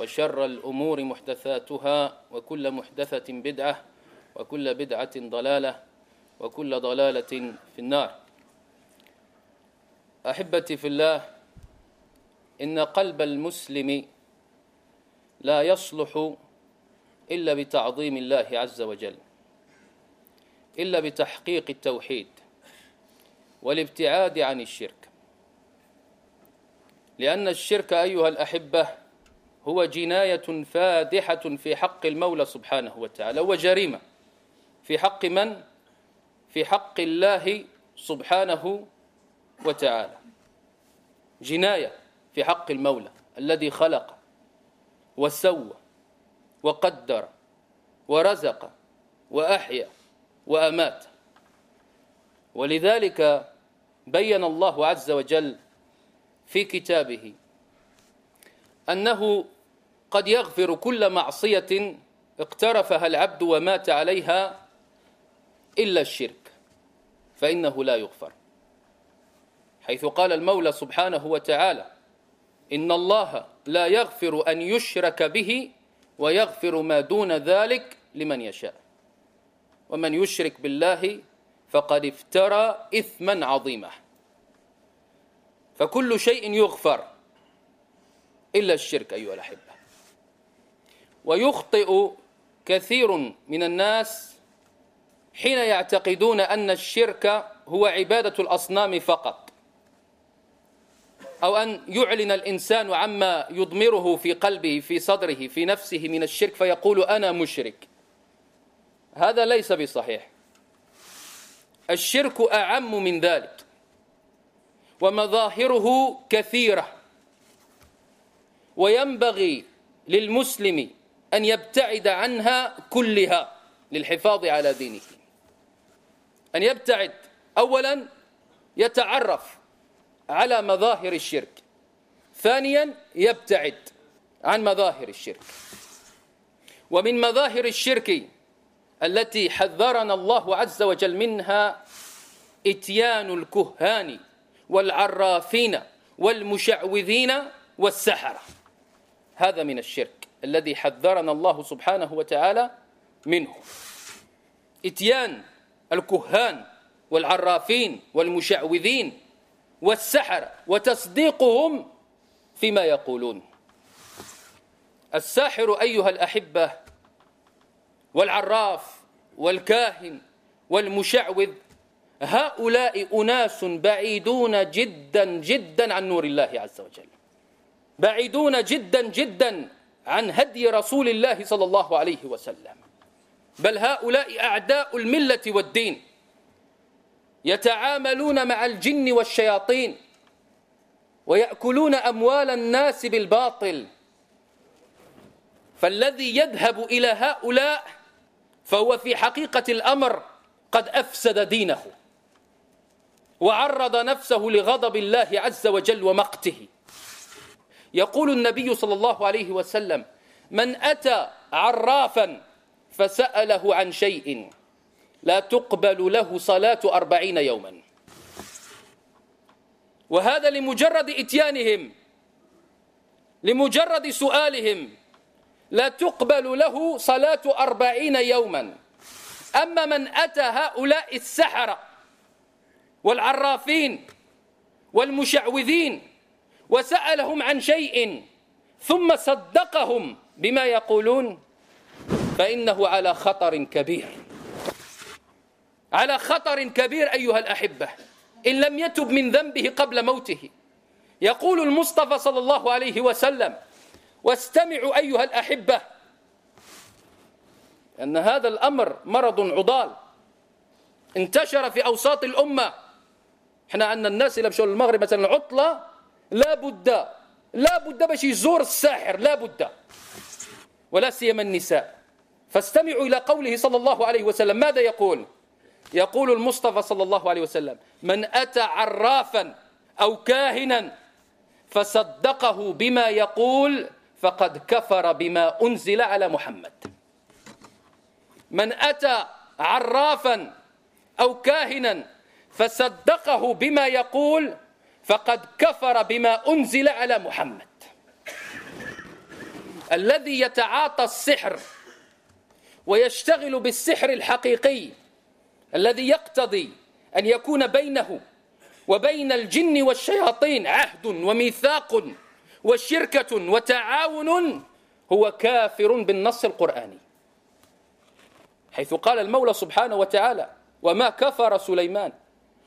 وشر الأمور محدثاتها وكل محدثة بدعة وكل بدعة ضلالة وكل ضلالة في النار. أحبتي في الله إن قلب المسلم لا يصلح إلا بتعظيم الله عز وجل إلا بتحقيق التوحيد والابتعاد عن الشرك. لأن الشرك أيها الأحبة هو جناية فادحة في حق المولى سبحانه وتعالى وجريمة في حق من؟ في حق الله سبحانه وتعالى. جناية في حق المولى الذي خلق وسوى وقدر ورزق وأحيا وأمات. ولذلك بين الله عز وجل في كتابه أنه قد يغفر كل معصية اقترفها العبد ومات عليها إلا الشرك فإنه لا يغفر. حيث قال المولى سبحانه وتعالى إن الله لا يغفر أن يشرك به ويغفر ما دون ذلك لمن يشاء. ومن يشرك بالله فقد افترى إثما عظيما. فكل شيء يغفر إلا الشرك أيها الأحبة. ويخطئ كثير من الناس حين يعتقدون أن الشرك هو عبادة الأصنام فقط. أو أن يعلن الإنسان عما يضمره في قلبه في صدره في نفسه من الشرك فيقول أنا مشرك. هذا ليس بصحيح. الشرك أعم من ذلك ومظاهره كثيرة. وينبغي للمسلم أن يبتعد عنها كلها للحفاظ على دينه. أن يبتعد أولا يتعرف على مظاهر الشرك. ثانيا يبتعد عن مظاهر الشرك. ومن مظاهر الشرك التي حذرنا الله عز وجل منها إتيان الكهان والعرافين والمشعوذين والسحرة. هذا من الشرك. الذي حذرنا الله سبحانه وتعالى منه. إتيان الكهان والعرافين والمشعوذين والسحرة وتصديقهم فيما يقولون. الساحر أيها الأحبة والعراف والكاهن والمشعوذ هؤلاء أناس بعيدون جدا جدا عن نور الله عز وجل. بعيدون جدا جدا عن هدي رسول الله صلى الله عليه وسلم. بل هؤلاء أعداء الملة والدين يتعاملون مع الجن والشياطين ويأكلون أموال الناس بالباطل. فالذي يذهب إلى هؤلاء فهو في حقيقة الأمر قد أفسد دينه وعرض نفسه لغضب الله عز وجل ومقته. يقول النبي صلى الله عليه وسلم من أتى عرافا فسأله عن شيء لا تقبل له صلاة أربعين يوما. وهذا لمجرد إتيانهم لمجرد سؤالهم لا تقبل له صلاة أربعين يوما. أما من أتى هؤلاء السحرة والعرافين والمشعوذين وسألهم عن شيء ثم صدقهم بما يقولون فإنه على خطر كبير. على خطر كبير أيها الأحبة إن لم يتب من ذنبه قبل موته. يقول المصطفى صلى الله عليه وسلم واستمعوا أيها الأحبة أن هذا الأمر مرض عضال انتشر في أوساط الأمة. إحنا عندنا الناس اللي مشوا المغرب مثلا عطلة لا بد لا بد باش يزور الساحر لا بد. ولا سيما النساء. فاستمعوا إلى قوله صلى الله عليه وسلم. ماذا يقول؟ يقول المصطفى صلى الله عليه وسلم من أتى عرافا أو كاهنا فصدقه بما يقول فقد كفر بما أنزل على محمد. من أتى عرافا أو كاهنا فصدقه بما يقول فقد كفر بما أنزل على محمد. الذي يتعاطى السحر ويشتغل بالسحر الحقيقي الذي يقتضي أن يكون بينه وبين الجن والشياطين عهد وميثاق وشركة وتعاون هو كافر بالنص القرآني. حيث قال المولى سبحانه وتعالى وما كفر سليمان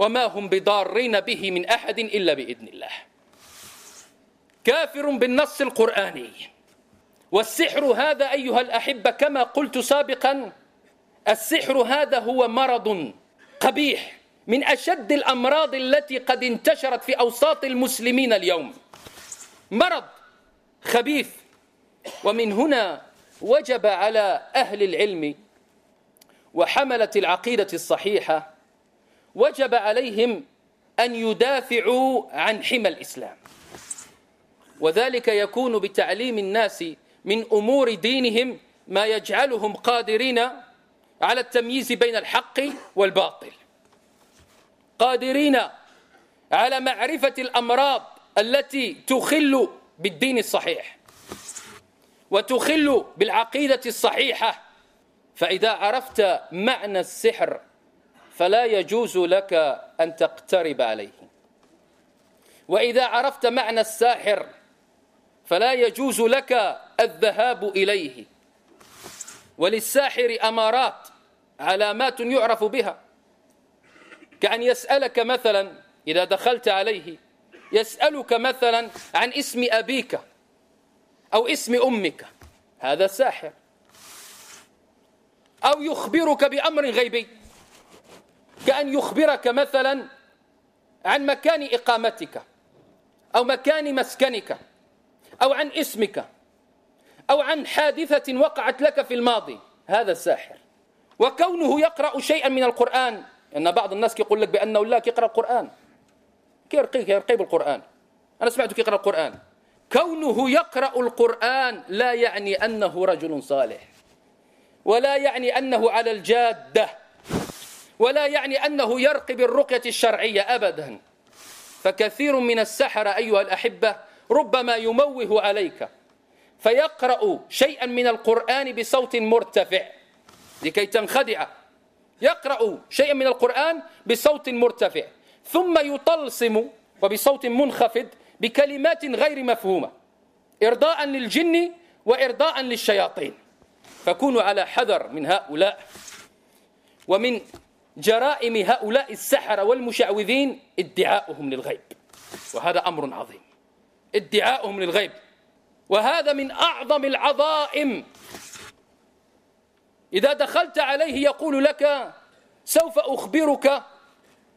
وما هم بضارين به من أحد إلا بإذن الله. كافر بالنص القرآني. والسحر هذا أيها الأحبة كما قلت سابقا السحر هذا هو مرض قبيح من أشد الأمراض التي قد انتشرت في أوساط المسلمين اليوم. مرض خبيث. ومن هنا وجب على أهل العلم وحملة العقيدة الصحيحة وجب عليهم أن يدافعوا عن حمى الإسلام. وذلك يكون بتعليم الناس من أمور دينهم ما يجعلهم قادرين على التمييز بين الحق والباطل. قادرين على معرفة الأمراض التي تخل بالدين الصحيح وتخل بالعقيدة الصحيحة. فإذا عرفت معنى السحر فلا يجوز لك أن تقترب عليه. وإذا عرفت معنى الساحر فلا يجوز لك الذهاب إليه. وللساحر أمارات علامات يعرف بها. كأن يسألك مثلا إذا دخلت عليه يسألك مثلا عن اسم أبيك أو اسم أمك. هذا ساحر. أو يخبرك بأمر غيبي. كأن يخبرك مثلا عن مكان إقامتك أو مكان مسكنك أو عن اسمك أو عن حادثة وقعت لك في الماضي. هذا الساحر. وكونه يقرأ شيئا من القرآن أن بعض الناس يقول لك بأنه لا يقرأ القرآن. كيرقي كيرقي بالقرآن. أنا سمعته يقرأ القرآن. كونه يقرأ القرآن لا يعني أنه رجل صالح ولا يعني أنه على الجادة. ولا يعني أنه يرقي بالرقية الشرعية أبدا. فكثير من السحرة أيها الأحبة ربما يموه عليك. فيقرأ شيئا من القرآن بصوت مرتفع لكي تنخدع. يقرأ شيئا من القرآن بصوت مرتفع. ثم يطلسم وبصوت منخفض بكلمات غير مفهومة. إرضاء للجن وإرضاء للشياطين. فكونوا على حذر من هؤلاء. ومن جرائم هؤلاء السحرة والمشعوذين ادعاؤهم للغيب. وهذا أمر عظيم. ادعاؤهم للغيب. وهذا من أعظم العظائم. إذا دخلت عليه يقول لك سوف أخبرك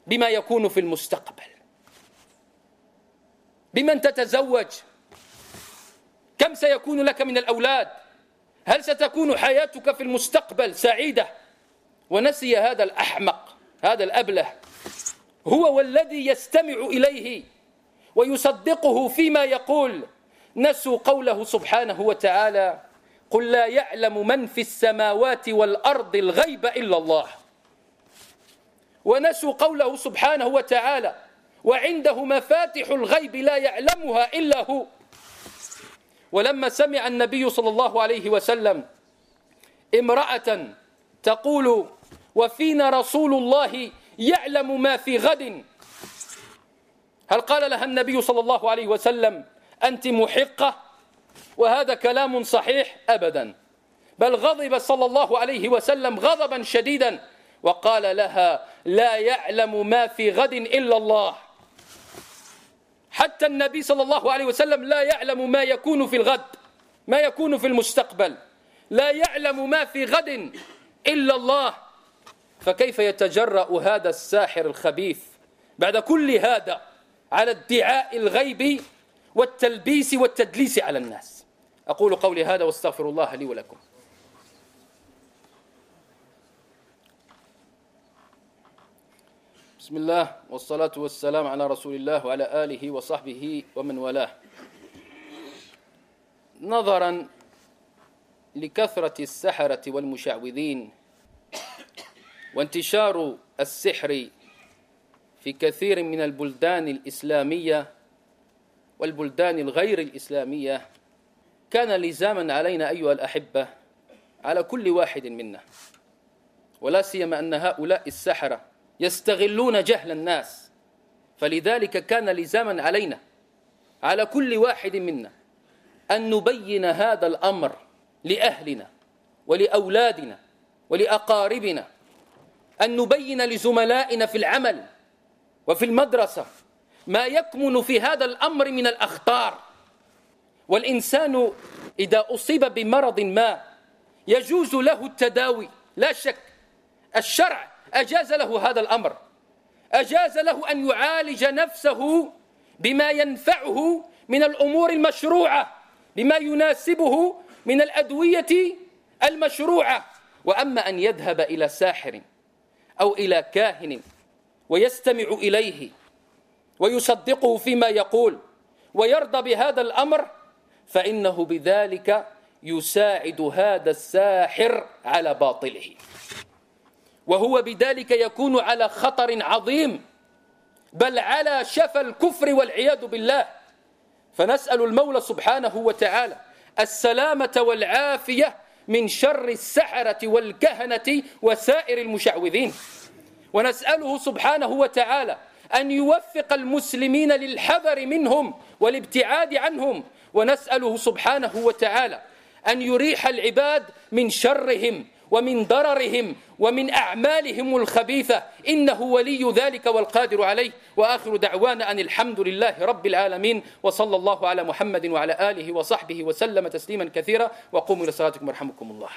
بما يكون في المستقبل. بمن تتزوج. كم سيكون لك من الأولاد. هل ستكون حياتك في المستقبل سعيدة؟ ونسي هذا الأحمق هذا الأبله. هو والذي يستمع إليه ويصدقه فيما يقول. نسوا قوله سبحانه وتعالى قل لا يعلم من في السماوات والأرض الغيب إلا الله. ونسوا قوله سبحانه وتعالى وعنده مفاتح الغيب لا يعلمها إلا هو. ولما سمع النبي صلى الله عليه وسلم امرأة تقول وفينا رسول الله يعلم ما في غد. هل قال لها النبي صلى الله عليه وسلم أنت محقة؟ وهذا كلام صحيح أبدا. بل غضب صلى الله عليه وسلم غضبا شديدا. وقال لها لا يعلم ما في غد إلا الله. حتى النبي صلى الله عليه وسلم لا يعلم ما يكون في الغد ما يكون في المستقبل. لا يعلم ما في غد. إلا الله. فكيف يتجرأ هذا الساحر الخبيث بعد كل هذا على ادعاء الغيب والتلبيس والتدليس على الناس؟ أقول قولي هذا واستغفر الله لي ولكم. بسم الله والصلاة والسلام على رسول الله وعلى آله وصحبه ومن والاه. نظرا لكثرة السحرة والمشعوذين. وانتشار السحر في كثير من البلدان الإسلامية والبلدان الغير الإسلامية. كان لزاما علينا أيها الأحبة على كل واحد منا. ولا سيما أن هؤلاء السحرة يستغلون جهل الناس. فلذلك كان لزاما علينا على كل واحد منا أن نبين هذا الأمر لأهلنا ولأولادنا ولأقاربنا أن نبين لزملائنا في العمل وفي المدرسة ما يكمن في هذا الأمر من الأخطار. والإنسان إذا أصيب بمرض ما يجوز له التداوي. لا شك الشرع أجاز له هذا الأمر. أجاز له أن يعالج نفسه بما ينفعه من الأمور المشروعة بما يناسبه من الأدوية المشروعة. وأما أن يذهب إلى ساحر أو إلى كاهن ويستمع إليه ويصدقه فيما يقول ويرضى بهذا الأمر فإنه بذلك يساعد هذا الساحر على باطله. وهو بذلك يكون على خطر عظيم بل على شفى الكفر والعياذ بالله. فنسأل المولى سبحانه وتعالى السلامة والعافية من شر السحرة والكهنة وسائر المشعوذين. ونسأله سبحانه وتعالى أن يوفق المسلمين للحذر منهم والابتعاد عنهم. ونسأله سبحانه وتعالى أن يريح العباد من شرهم ومن ضررهم ومن أعمالهم الخبيثة. إنه ولي ذلك والقادر عليه. وآخر دعوانا أن الحمد لله رب العالمين. وصلى الله على محمد وعلى آله وصحبه وسلم تسليما كثيرا. وقوموا إلى صلاتكم ورحمكم الله.